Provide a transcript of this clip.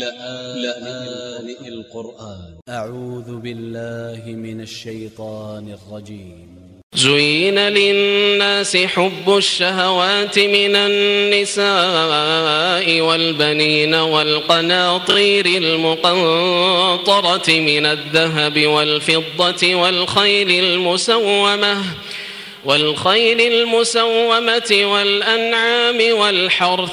لآن القرآن. أ ع و ذ ب ا ل ل ه من ا ل ش ي ط ا ن ا ل ج ي م زين للناس حب الشهوات من النساء والبنين والقناطير المقنطرة من الذهب والفضة والخيل المسومة والخيل المسومة والأنعام والحرث